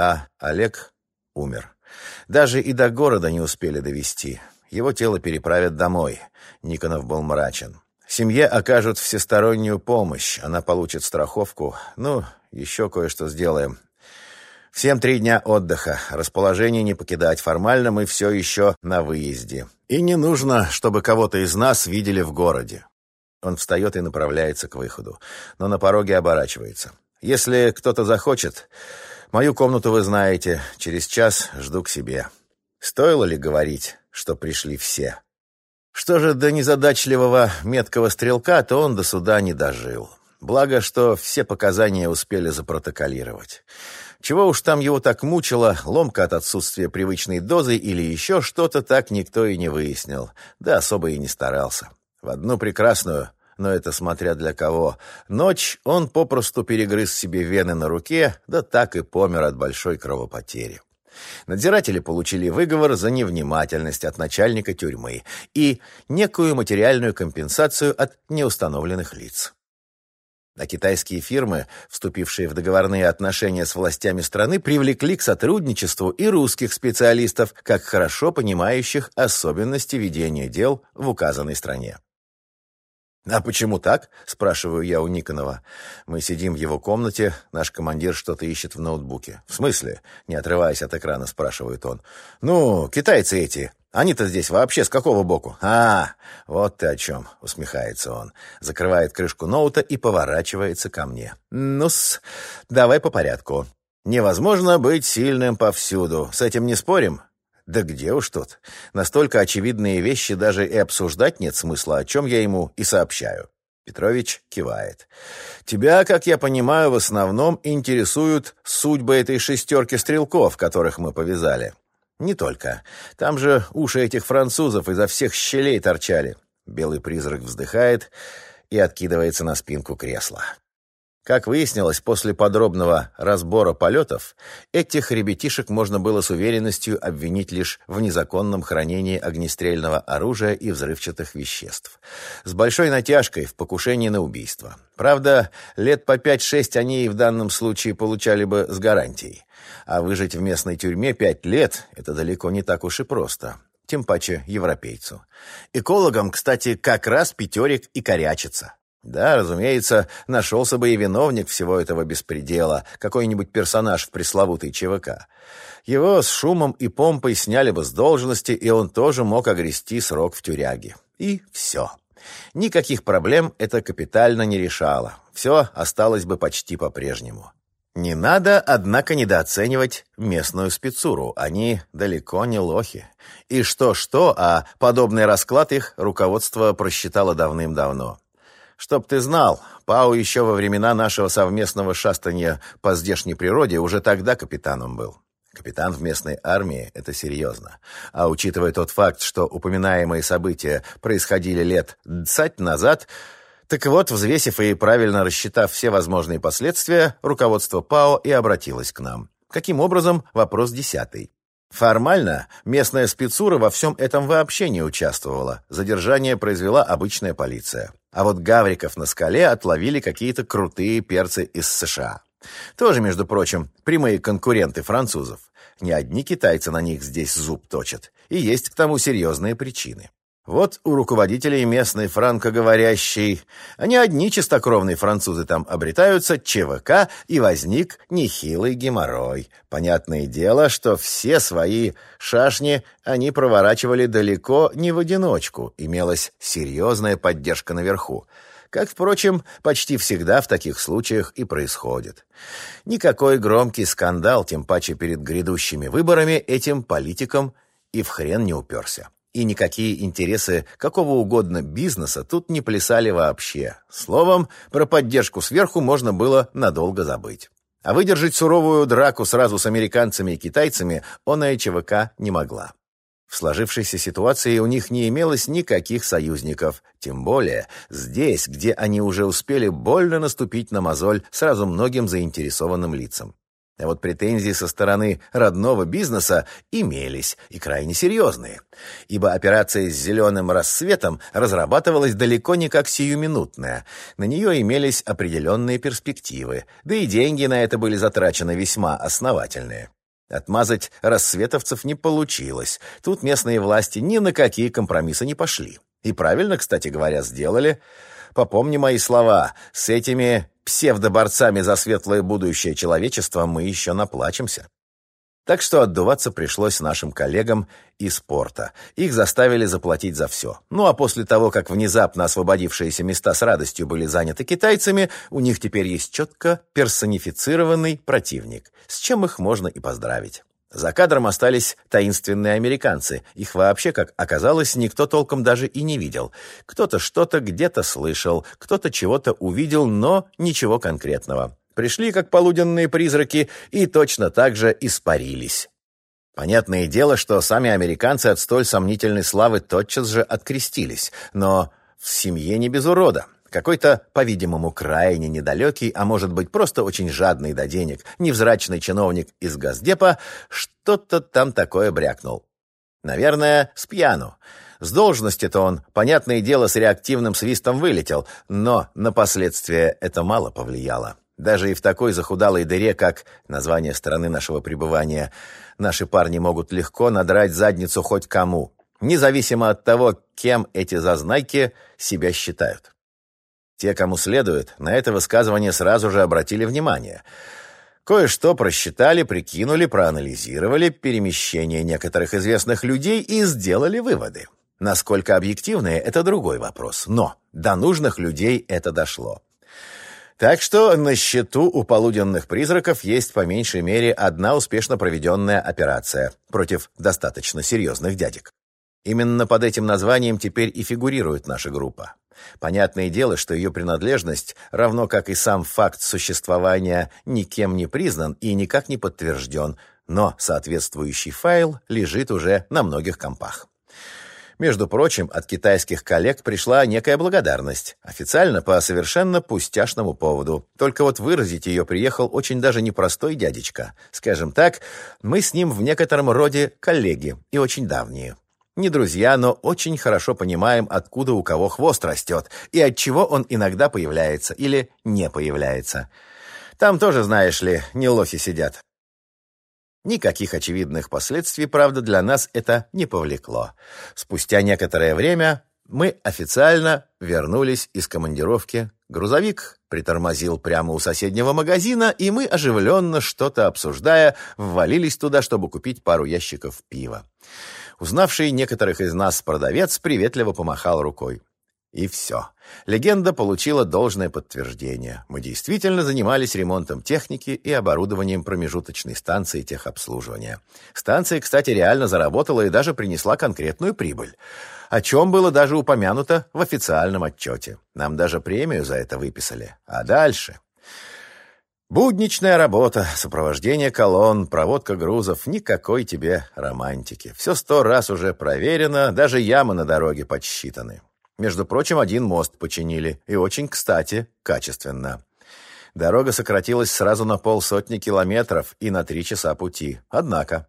а Олег умер. Даже и до города не успели довести. Его тело переправят домой. Никонов был мрачен. Семье окажут всестороннюю помощь. Она получит страховку. Ну, еще кое-что сделаем. Всем три дня отдыха. Расположение не покидать. Формально мы все еще на выезде. И не нужно, чтобы кого-то из нас видели в городе. Он встает и направляется к выходу, но на пороге оборачивается. Если кто-то захочет, мою комнату вы знаете. Через час жду к себе. Стоило ли говорить, что пришли все? Что же до незадачливого меткого стрелка, то он до суда не дожил. Благо, что все показания успели запротоколировать. Чего уж там его так мучило, ломка от отсутствия привычной дозы или еще что-то, так никто и не выяснил. Да особо и не старался. В одну прекрасную, но это смотря для кого, ночь он попросту перегрыз себе вены на руке, да так и помер от большой кровопотери. Надзиратели получили выговор за невнимательность от начальника тюрьмы и некую материальную компенсацию от неустановленных лиц а китайские фирмы, вступившие в договорные отношения с властями страны, привлекли к сотрудничеству и русских специалистов, как хорошо понимающих особенности ведения дел в указанной стране. «А почему так?» — спрашиваю я у Никонова. Мы сидим в его комнате, наш командир что-то ищет в ноутбуке. «В смысле?» — не отрываясь от экрана, спрашивает он. «Ну, китайцы эти. Они-то здесь вообще с какого боку?» «А, вот ты о чем!» — усмехается он. Закрывает крышку ноута и поворачивается ко мне. «Ну-с, давай по порядку. Невозможно быть сильным повсюду. С этим не спорим?» Да где уж тут. Настолько очевидные вещи даже и обсуждать нет смысла, о чем я ему и сообщаю. Петрович кивает. «Тебя, как я понимаю, в основном интересуют судьбы этой шестерки стрелков, которых мы повязали». «Не только. Там же уши этих французов изо всех щелей торчали». Белый призрак вздыхает и откидывается на спинку кресла. Как выяснилось, после подробного разбора полетов, этих ребятишек можно было с уверенностью обвинить лишь в незаконном хранении огнестрельного оружия и взрывчатых веществ. С большой натяжкой в покушении на убийство. Правда, лет по 5-6 они и в данном случае получали бы с гарантией. А выжить в местной тюрьме пять лет – это далеко не так уж и просто тем паче европейцу. Экологам, кстати, как раз пятерик и корячится. Да, разумеется, нашелся бы и виновник всего этого беспредела, какой-нибудь персонаж в пресловутой ЧВК. Его с шумом и помпой сняли бы с должности, и он тоже мог огрести срок в тюряге. И все. Никаких проблем это капитально не решало. Все осталось бы почти по-прежнему. Не надо, однако, недооценивать местную спецуру. Они далеко не лохи. И что-что, а подобный расклад их руководство просчитало давным-давно. Чтоб ты знал, Пау еще во времена нашего совместного шастания по здешней природе уже тогда капитаном был. Капитан в местной армии — это серьезно. А учитывая тот факт, что упоминаемые события происходили лет дцать назад, так вот, взвесив и правильно рассчитав все возможные последствия, руководство ПАО и обратилось к нам. Каким образом? Вопрос десятый. Формально местная спецура во всем этом вообще не участвовала. Задержание произвела обычная полиция. А вот гавриков на скале отловили какие-то крутые перцы из США. Тоже, между прочим, прямые конкуренты французов. Не одни китайцы на них здесь зуб точат. И есть к тому серьезные причины. Вот у руководителей местной франкоговорящей, они одни чистокровные французы там обретаются, ЧВК, и возник нехилый геморрой. Понятное дело, что все свои шашни они проворачивали далеко не в одиночку, имелась серьезная поддержка наверху. Как, впрочем, почти всегда в таких случаях и происходит. Никакой громкий скандал, тем паче перед грядущими выборами, этим политикам и в хрен не уперся. И никакие интересы какого угодно бизнеса тут не плясали вообще. Словом, про поддержку сверху можно было надолго забыть. А выдержать суровую драку сразу с американцами и китайцами она и ЧВК не могла. В сложившейся ситуации у них не имелось никаких союзников, тем более здесь, где они уже успели больно наступить на мозоль сразу многим заинтересованным лицам. А вот претензии со стороны родного бизнеса имелись, и крайне серьезные. Ибо операция с зеленым рассветом разрабатывалась далеко не как сиюминутная. На нее имелись определенные перспективы, да и деньги на это были затрачены весьма основательные. Отмазать рассветовцев не получилось. Тут местные власти ни на какие компромиссы не пошли. И правильно, кстати говоря, сделали. Попомни мои слова, с этими псевдоборцами за светлое будущее человечества мы еще наплачемся. Так что отдуваться пришлось нашим коллегам из порта. Их заставили заплатить за все. Ну а после того, как внезапно освободившиеся места с радостью были заняты китайцами, у них теперь есть четко персонифицированный противник, с чем их можно и поздравить. За кадром остались таинственные американцы. Их вообще, как оказалось, никто толком даже и не видел. Кто-то что-то где-то слышал, кто-то чего-то увидел, но ничего конкретного. Пришли, как полуденные призраки, и точно так же испарились. Понятное дело, что сами американцы от столь сомнительной славы тотчас же открестились, но в семье не без урода. Какой-то, по-видимому, крайне недалекий, а может быть, просто очень жадный до денег, невзрачный чиновник из Газдепа что-то там такое брякнул. Наверное, с пьяну. С должности-то он, понятное дело, с реактивным свистом вылетел, но на последствия это мало повлияло. Даже и в такой захудалой дыре, как название страны нашего пребывания, наши парни могут легко надрать задницу хоть кому, независимо от того, кем эти зазнайки себя считают. Те, кому следует, на это высказывание сразу же обратили внимание. Кое-что просчитали, прикинули, проанализировали перемещение некоторых известных людей и сделали выводы. Насколько объективные – это другой вопрос. Но до нужных людей это дошло. Так что на счету у полуденных призраков есть по меньшей мере одна успешно проведенная операция против достаточно серьезных дядек. Именно под этим названием теперь и фигурирует наша группа. Понятное дело, что ее принадлежность, равно как и сам факт существования, никем не признан и никак не подтвержден, но соответствующий файл лежит уже на многих компах. Между прочим, от китайских коллег пришла некая благодарность, официально по совершенно пустяшному поводу. Только вот выразить ее приехал очень даже непростой дядечка. Скажем так, мы с ним в некотором роде коллеги и очень давние. Не друзья, но очень хорошо понимаем, откуда у кого хвост растет и от чего он иногда появляется или не появляется. Там тоже, знаешь ли, не лохи сидят. Никаких очевидных последствий, правда, для нас это не повлекло. Спустя некоторое время мы официально вернулись из командировки. Грузовик притормозил прямо у соседнего магазина, и мы, оживленно что-то обсуждая, ввалились туда, чтобы купить пару ящиков пива. Узнавший некоторых из нас продавец приветливо помахал рукой. И все. Легенда получила должное подтверждение. Мы действительно занимались ремонтом техники и оборудованием промежуточной станции техобслуживания. Станция, кстати, реально заработала и даже принесла конкретную прибыль, о чем было даже упомянуто в официальном отчете. Нам даже премию за это выписали. А дальше... Будничная работа, сопровождение колонн, проводка грузов, никакой тебе романтики. Все сто раз уже проверено, даже ямы на дороге подсчитаны. Между прочим, один мост починили, и очень кстати, качественно. Дорога сократилась сразу на полсотни километров и на три часа пути. Однако...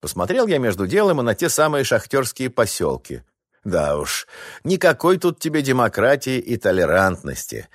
Посмотрел я между делом и на те самые шахтерские поселки, да уж, никакой тут тебе демократии и толерантности.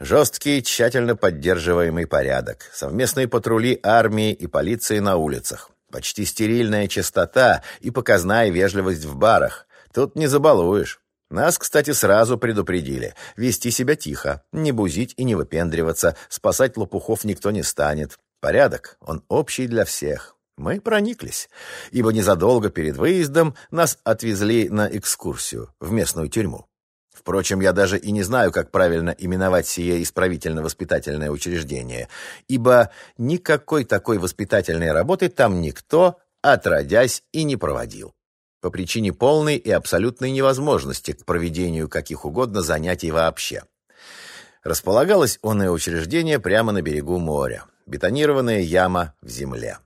Жесткий, тщательно поддерживаемый порядок, совместные патрули армии и полиции на улицах, почти стерильная чистота и показная вежливость в барах. Тут не забалуешь. Нас, кстати, сразу предупредили. Вести себя тихо, не бузить и не выпендриваться, спасать лопухов никто не станет. Порядок, он общий для всех. Мы прониклись, ибо незадолго перед выездом нас отвезли на экскурсию в местную тюрьму. Впрочем, я даже и не знаю, как правильно именовать сие исправительно-воспитательное учреждение, ибо никакой такой воспитательной работы там никто, отродясь, и не проводил. По причине полной и абсолютной невозможности к проведению каких угодно занятий вообще. Располагалось онное учреждение прямо на берегу моря. Бетонированная яма в земле.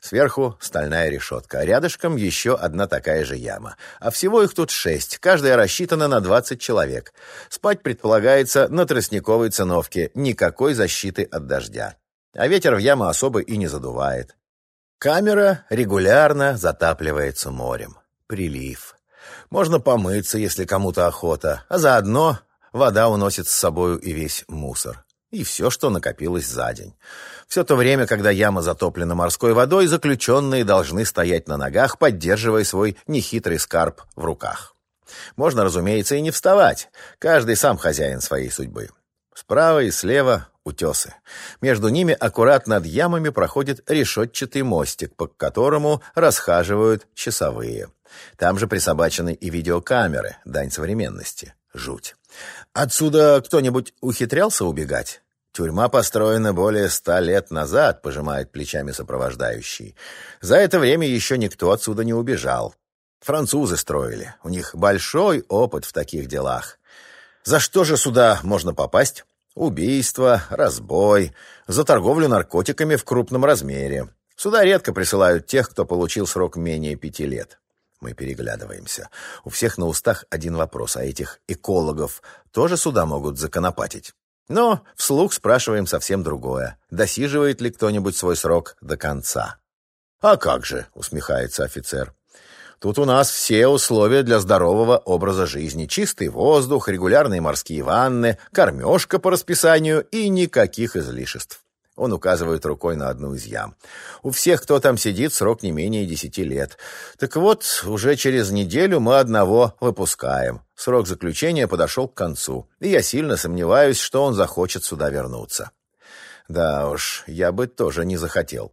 Сверху стальная решетка, а рядышком еще одна такая же яма. А всего их тут шесть, каждая рассчитана на 20 человек. Спать предполагается на тростниковой циновке, никакой защиты от дождя. а ветер в яму особо и не задувает. Камера регулярно затапливается морем. Прилив. Можно помыться, если кому-то охота, а заодно вода уносит с собою и весь мусор. И все, что накопилось за день. Все то время, когда яма затоплена морской водой, заключенные должны стоять на ногах, поддерживая свой нехитрый скарб в руках. Можно, разумеется, и не вставать. Каждый сам хозяин своей судьбы. Справа и слева утесы. Между ними аккурат над ямами проходит решетчатый мостик, по которому расхаживают часовые. Там же присобачены и видеокамеры, дань современности. Жуть. Отсюда кто-нибудь ухитрялся убегать? Тюрьма построена более ста лет назад, пожимает плечами сопровождающий. За это время еще никто отсюда не убежал. Французы строили. У них большой опыт в таких делах. За что же сюда можно попасть? Убийство, разбой, за торговлю наркотиками в крупном размере. Сюда редко присылают тех, кто получил срок менее пяти лет. Мы переглядываемся. У всех на устах один вопрос, а этих экологов тоже сюда могут законопатить. Но вслух спрашиваем совсем другое. Досиживает ли кто-нибудь свой срок до конца? «А как же?» — усмехается офицер. Тут у нас все условия для здорового образа жизни. Чистый воздух, регулярные морские ванны, кормежка по расписанию и никаких излишеств. Он указывает рукой на одну из ям. У всех, кто там сидит, срок не менее десяти лет. Так вот, уже через неделю мы одного выпускаем. Срок заключения подошел к концу, и я сильно сомневаюсь, что он захочет сюда вернуться. Да уж, я бы тоже не захотел.